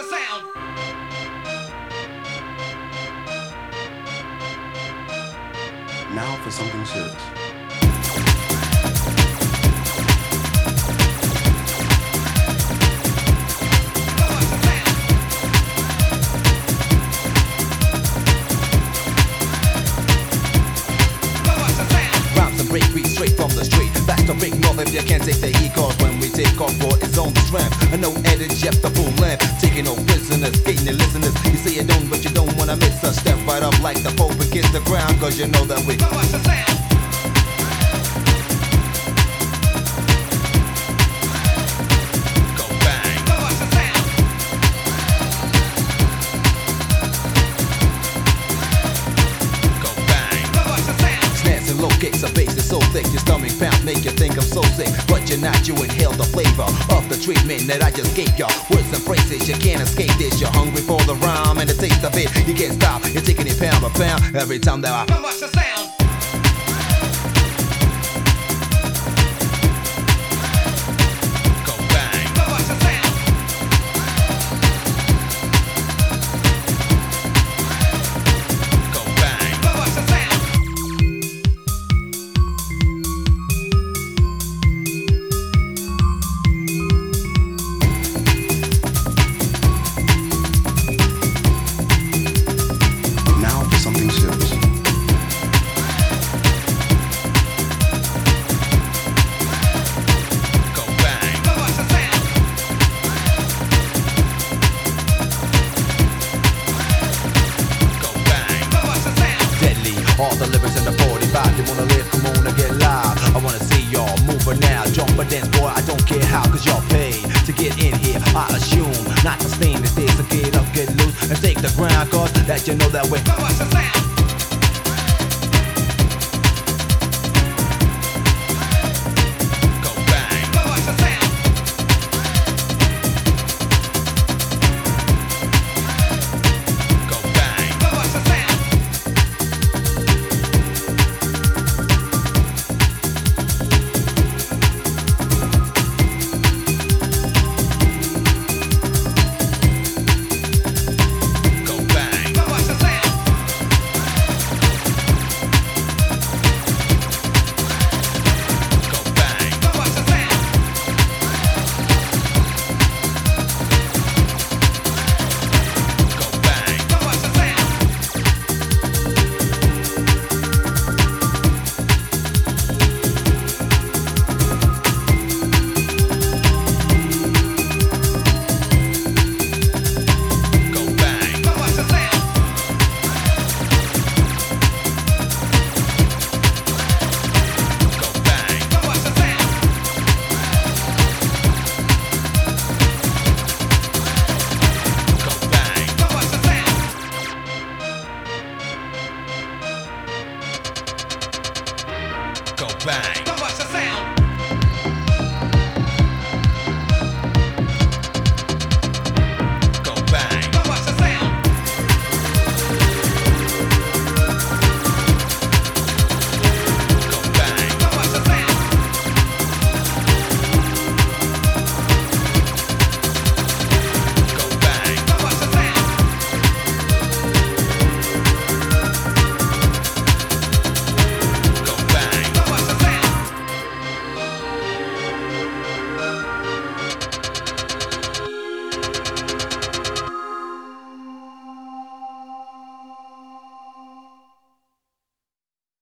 watch the sound. Now for something serious. Rhymes and break beats straight from the street. The big north if you can't take the heat. Cause when we take off for its own strength. And no edit, Jeff the full length. Taking no prisoners, getting the listeners. You say you don't, but you don't wanna miss us. Step right up like the Pope against the ground. Cause you know that we. Your pounds make you think I'm so sick. But you're not, you inhale the flavor of the treatment that I just gave y'all. Words and phrases, you can't escape this. You're hungry for the rhyme and the taste of it. You can't stop, you're taking it pound by pound every time that I. Watch the sound. The lyrics in the 45. You wanna live, come on and get live. I wanna see y'all moving now. Jump and dance, boy, I don't care how, cause y'all paid to get in here. I assume not to stand this day, so get up, get loose, and take the ground, cause that you know that way. The. bang. Don't watch the sound.